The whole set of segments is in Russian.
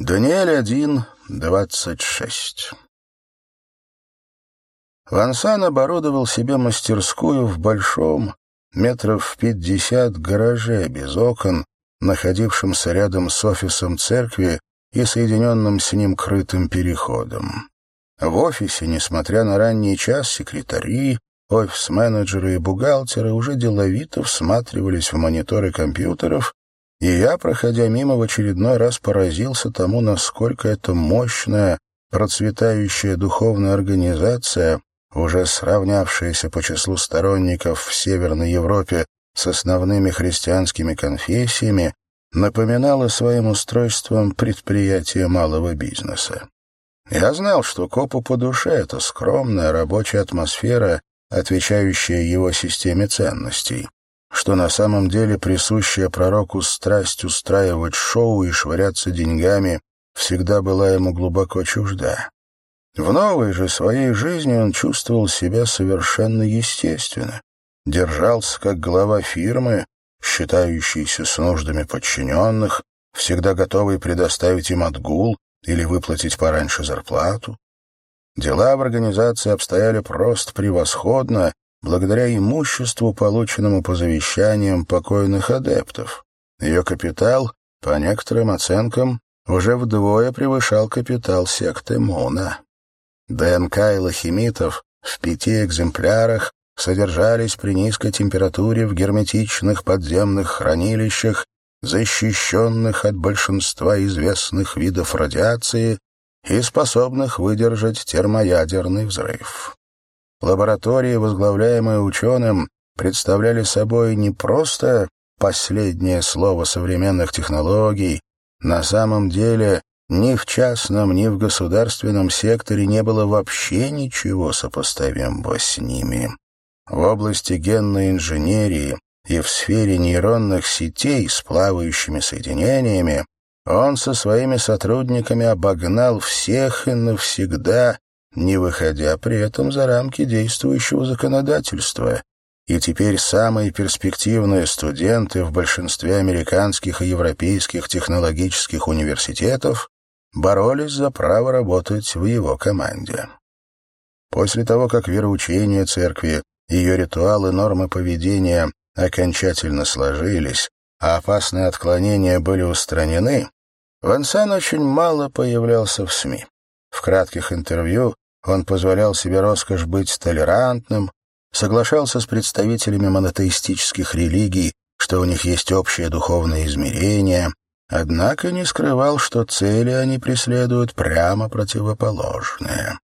Даниэль 1, 26 Вансан оборудовал себе мастерскую в большом, метров в пятьдесят гараже без окон, находившемся рядом с офисом церкви и соединенным с ним крытым переходом. В офисе, несмотря на ранний час, секретари, офис-менеджеры и бухгалтеры уже деловито всматривались в мониторы компьютеров и я, проходя мимо, в очередной раз поразился тому, насколько это мощная, процветающая духовная организация, уже сравнявшаяся по числу сторонников в Северной Европе с основными христианскими конфессиями, напоминала своим устройством предприятие малого бизнеса. Я знал, что копу по душе — это скромная рабочая атмосфера, отвечающая его системе ценностей что на самом деле присущая пророку страсть устраивать шоу и швыряться деньгами всегда была ему глубоко чужда. В новой же своей жизни он чувствовал себя совершенно естественно, держался как глава фирмы, считающийся с нуждами подчиненных, всегда готовый предоставить им отгул или выплатить пораньше зарплату. Дела в организации обстояли просто превосходно, благодаря имуществу, полученному по завещаниям покойных адептов. Ее капитал, по некоторым оценкам, уже вдвое превышал капитал секты Муна. ДНК илохимитов в пяти экземплярах содержались при низкой температуре в герметичных подземных хранилищах, защищенных от большинства известных видов радиации и способных выдержать термоядерный взрыв. Лаборатории, возглавляемые ученым, представляли собой не просто последнее слово современных технологий, на самом деле ни в частном, ни в государственном секторе не было вообще ничего сопоставимого с ними. В области генной инженерии и в сфере нейронных сетей с плавающими соединениями он со своими сотрудниками обогнал всех и навсегда не выходя при этом за рамки действующего законодательства. И теперь самые перспективные студенты в большинстве американских и европейских технологических университетов боролись за право работать в его команде. После того, как вероучение церкви, ее ритуалы, нормы поведения окончательно сложились, а опасные отклонения были устранены, Вансан очень мало появлялся в СМИ. В кратких интервью он позволял себе роскошь быть толерантным, соглашался с представителями монотеистических религий, что у них есть общее духовное измерение, однако не скрывал, что цели они преследуют прямо противоположные.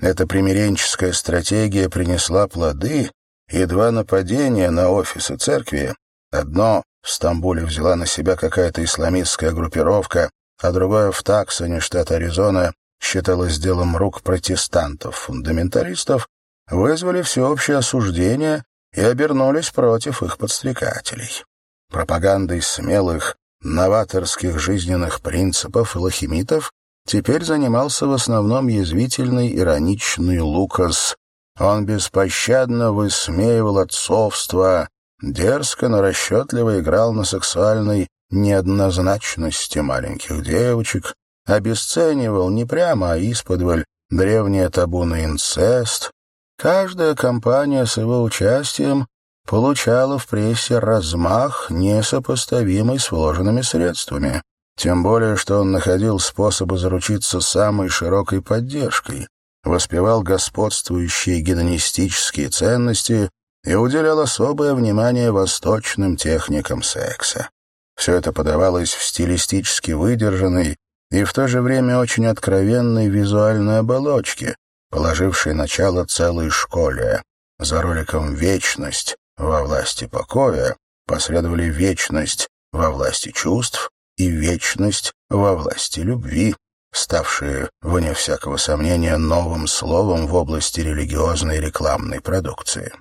Эта примиренческая стратегия принесла плоды, и два нападения на офисы церкви, одно в Стамбуле взяла на себя какая-то исламистская группировка, а другое в Таксоне, штат Аризона, считалось делом рук протестантов-фундаменталистов, вызвали всеобщее осуждение и обернулись против их подстрекателей. Пропагандой смелых, новаторских жизненных принципов лохимитов теперь занимался в основном язвительный, ироничный Лукас. Он беспощадно высмеивал отцовство, дерзко, но расчетливо играл на сексуальной неоднозначности маленьких девочек, обесценивал не прямо, а исподволь древнее табу на инцест. Каждая компания с его участием получала в прессе размах, несопоставимый с вложенными средствами. Тем более, что он находил способы заручиться самой широкой поддержкой, воспевал господствующие гедонистические ценности и уделял особое внимание восточным техникам секса. Все это подавалось в стилистически выдержанной, и в то же время очень откровенной визуальной оболочке, положившей начало целой школе. За роликом «Вечность» во власти покоя последовали «Вечность» во власти чувств и «Вечность» во власти любви, ставшие, вне всякого сомнения, новым словом в области религиозной рекламной продукции.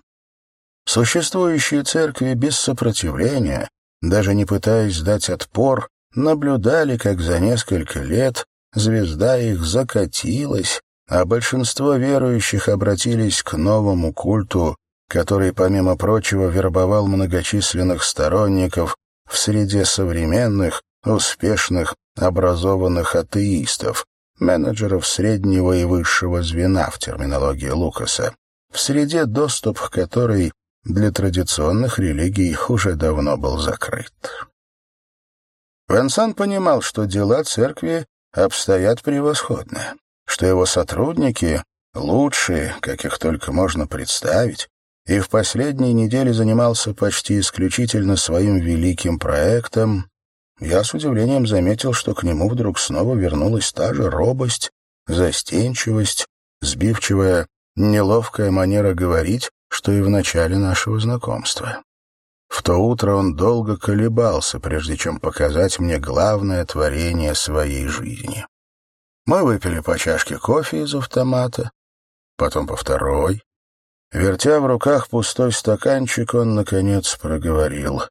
Существующие церкви без сопротивления, даже не пытаясь дать отпор, наблюдали, как за несколько лет звезда их закатилась, а большинство верующих обратились к новому культу, который, помимо прочего, вербовал многочисленных сторонников в среде современных, успешных образованных атеистов, менеджеров среднего и высшего звена в терминологии Лукаса, в среде доступ к которой для традиционных религий уже давно был закрыт. Венсан понимал, что дела церкви обстоят превосходно, что его сотрудники лучшие, каких только можно представить, и в последние недели занимался почти исключительно своим великим проектом, я с удивлением заметил, что к нему вдруг снова вернулась та же робость, застенчивость, сбивчивая, неловкая манера говорить, что и в начале нашего знакомства. В то утро он долго колебался, прежде чем показать мне главное творение своей жизни. Мы выпили по чашке кофе из автомата, потом по второй. Вертя в руках пустой стаканчик, он, наконец, проговорил.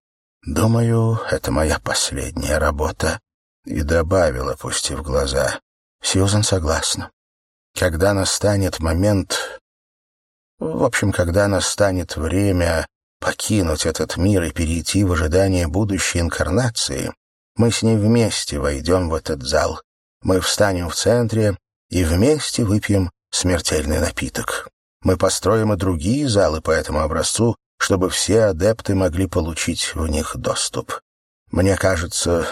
«Думаю, это моя последняя работа». И добавил, опустив глаза. «Сьюзан согласна. Когда настанет момент... В общем, когда настанет время покинуть этот мир и перейти в ожидание будущей инкарнации, мы с ней вместе войдем в этот зал. Мы встанем в центре и вместе выпьем смертельный напиток. Мы построим и другие залы по этому образцу, чтобы все адепты могли получить в них доступ. Мне кажется...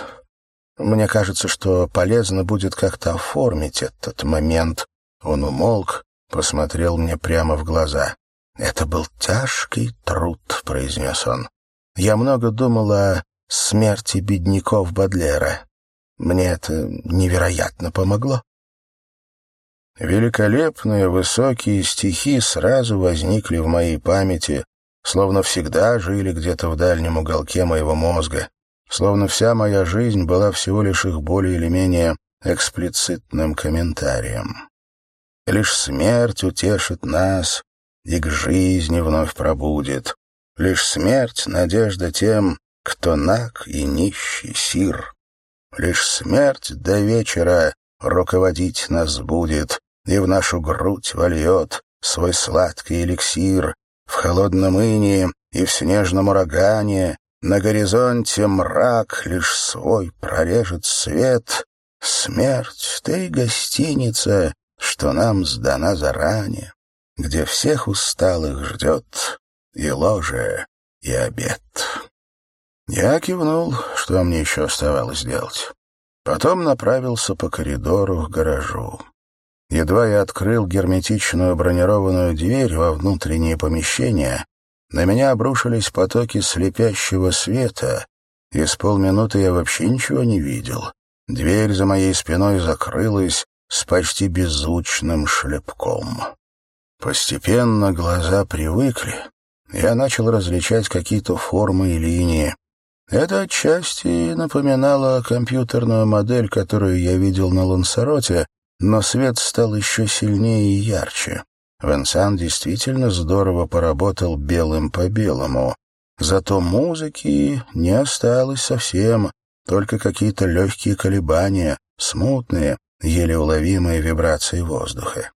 Мне кажется, что полезно будет как-то оформить этот момент. Он умолк, посмотрел мне прямо в глаза. «Это был тяжкий труд», — произнес он. «Я много думал о смерти бедняков Бадлера. Мне это невероятно помогло». Великолепные высокие стихи сразу возникли в моей памяти, словно всегда жили где-то в дальнем уголке моего мозга, словно вся моя жизнь была всего лишь их более или менее эксплицитным комментарием. Лишь смерть утешит нас, и к жизни вновь пробудет. Лишь смерть — надежда тем, кто наг и нищий сир. Лишь смерть до вечера руководить нас будет и в нашу грудь вольет свой сладкий эликсир. В холодном инии и в снежном урагане на горизонте мрак лишь свой прорежет свет. Смерть, ты гостиница, что нам сдана заранее где всех усталых ждет и ложе, и обед. Я кивнул, что мне еще оставалось делать. Потом направился по коридору к гаражу. Едва я открыл герметичную бронированную дверь во внутреннее помещение, на меня обрушились потоки слепящего света, и с полминуты я вообще ничего не видел. Дверь за моей спиной закрылась с почти беззвучным шлепком. Постепенно глаза привыкли. Я начал различать какие-то формы и линии. Это отчасти напоминало компьютерную модель, которую я видел на Лансароте, но свет стал еще сильнее и ярче. Венсан действительно здорово поработал белым по белому. Зато музыки не осталось совсем, только какие-то легкие колебания, смутные, еле уловимые вибрации воздуха.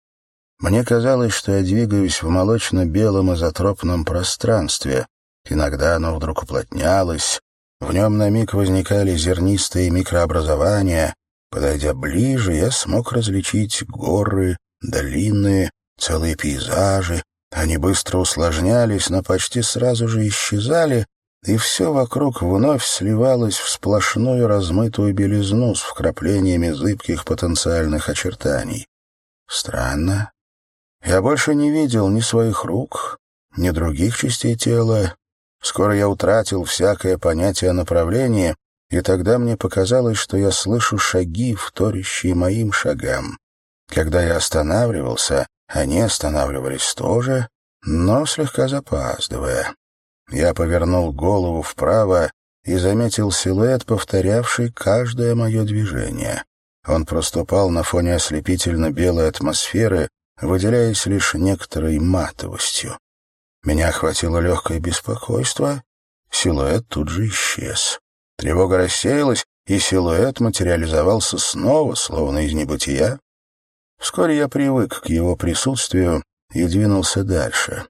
Мне казалось, что я двигаюсь в молочно-белом изотропном пространстве. Иногда оно вдруг уплотнялось, в нем на миг возникали зернистые микрообразования. Подойдя ближе, я смог различить горы, долины, целые пейзажи. Они быстро усложнялись, но почти сразу же исчезали, и все вокруг вновь сливалось в сплошную размытую белизну с вкраплениями зыбких потенциальных очертаний. Странно, я больше не видел ни своих рук, ни других частей тела. Скоро я утратил всякое понятие о направлении, и тогда мне показалось, что я слышу шаги, вторящие моим шагам. Когда я останавливался, они останавливались тоже, но слегка запаздывая. Я повернул голову вправо и заметил силуэт, повторявший каждое мое движение. Он проступал на фоне ослепительно белой атмосферы, выделяясь лишь некоторой матовостью. Меня охватило легкое беспокойство, силуэт тут же исчез. Тревога рассеялась, и силуэт материализовался снова, словно из небытия. Вскоре я привык к его присутствию и двинулся дальше.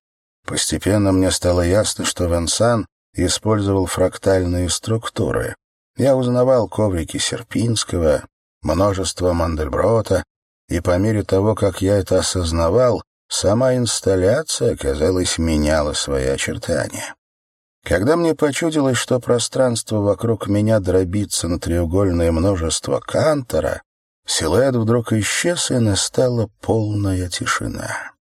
Постепенно мне стало ясно, что Венсан использовал фрактальные структуры. Я узнавал коврики Серпинского, множество Мандельброта, и по мере того, как я это осознавал, сама инсталляция, казалось, меняла свои очертания. Когда мне почудилось, что пространство вокруг меня дробится на треугольное множество Кантора, силуэт вдруг исчез, и настала полная тишина.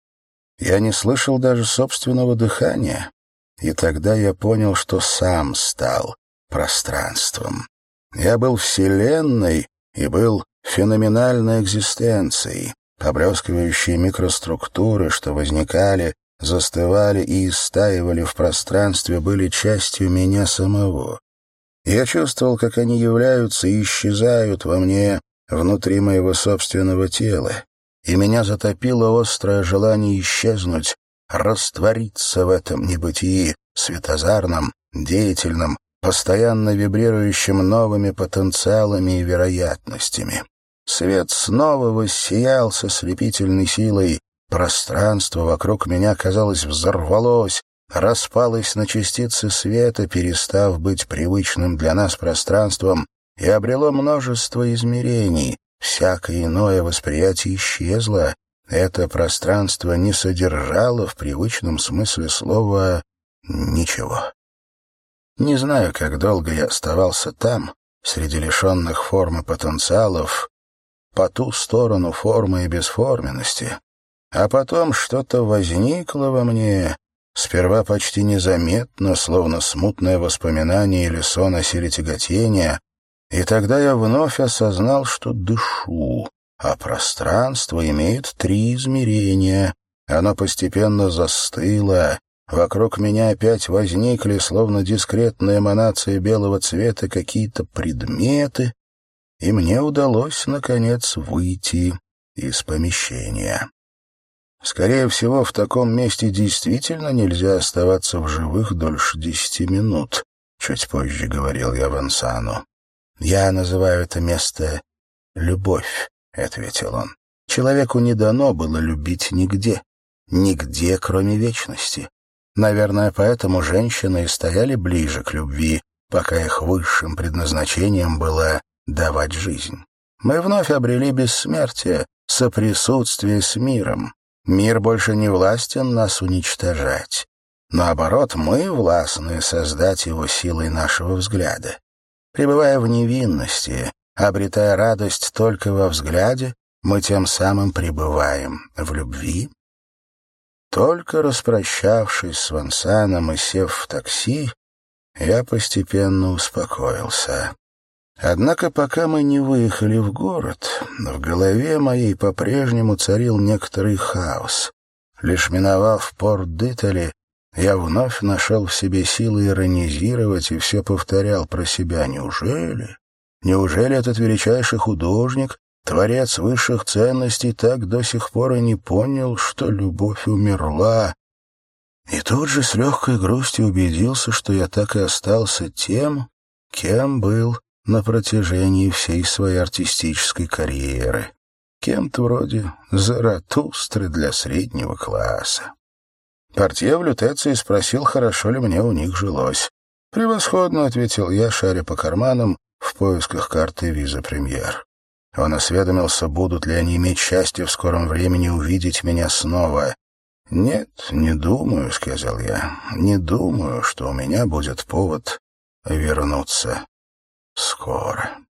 Я не слышал даже собственного дыхания, и тогда я понял, что сам стал пространством. Я был Вселенной и был феноменальной экзистенцией, поблескивающие микроструктуры, что возникали, застывали и истаивали в пространстве, были частью меня самого. Я чувствовал, как они являются и исчезают во мне, внутри моего собственного тела, и меня затопило острое желание исчезнуть, раствориться в этом небытии, светозарном, деятельном, постоянно вибрирующем новыми потенциалами и вероятностями. Свет снова воссиял со слепительной силой, пространство вокруг меня, казалось, взорвалось, распалось на частицы света, перестав быть привычным для нас пространством, и обрело множество измерений. Всякое иное восприятие исчезло, это пространство не содержало в привычном смысле слова ничего. Не знаю, как долго я оставался там, среди лишенных формы потенциалов, по ту сторону формы и бесформенности, а потом что-то возникло во мне, сперва почти незаметно, словно смутное воспоминание или сон о силе тяготения, и тогда я вновь осознал, что дышу, а пространство имеет три измерения. Оно постепенно застыло, вокруг меня опять возникли, словно дискретные эманации белого цвета, какие-то предметы, и мне удалось, наконец, выйти из помещения. Скорее всего, в таком месте действительно нельзя оставаться в живых дольше десяти минут, чуть позже говорил я Вансану. Я называю это место «любовь». — ответил он. «Человеку не дано было любить нигде, нигде, кроме вечности. Наверное, поэтому женщины и стояли ближе к любви, пока их высшим предназначением было давать жизнь. Мы вновь обрели бессмертие, соприсутствие с миром. Мир больше не властен нас уничтожать. Наоборот, мы властны создать его силой нашего взгляда. Пребывая в невинности, Обретая радость только во взгляде, мы тем самым пребываем в любви. Только распрощавшись с Вансаном и сев в такси, я постепенно успокоился. Однако пока мы не выехали в город, в голове моей по-прежнему царил некоторый хаос. Лишь миновав порт Дитали, я вновь нашел в себе силы иронизировать и все повторял про себя. Неужели? Неужели этот величайший художник, творец высших ценностей, так до сих пор и не понял, что любовь умерла? И тут же с легкой грустью убедился, что я так и остался тем, кем был на протяжении всей своей артистической карьеры. Кем-то вроде Заратустры для среднего класса. Портье в лютеции спросил, хорошо ли мне у них жилось. «Превосходно», — ответил я, шаря по карманам в поисках карты виза-премьер. Он осведомился, будут ли они иметь счастье в скором времени увидеть меня снова. «Нет, не думаю», — сказал я, — «не думаю, что у меня будет повод вернуться скоро».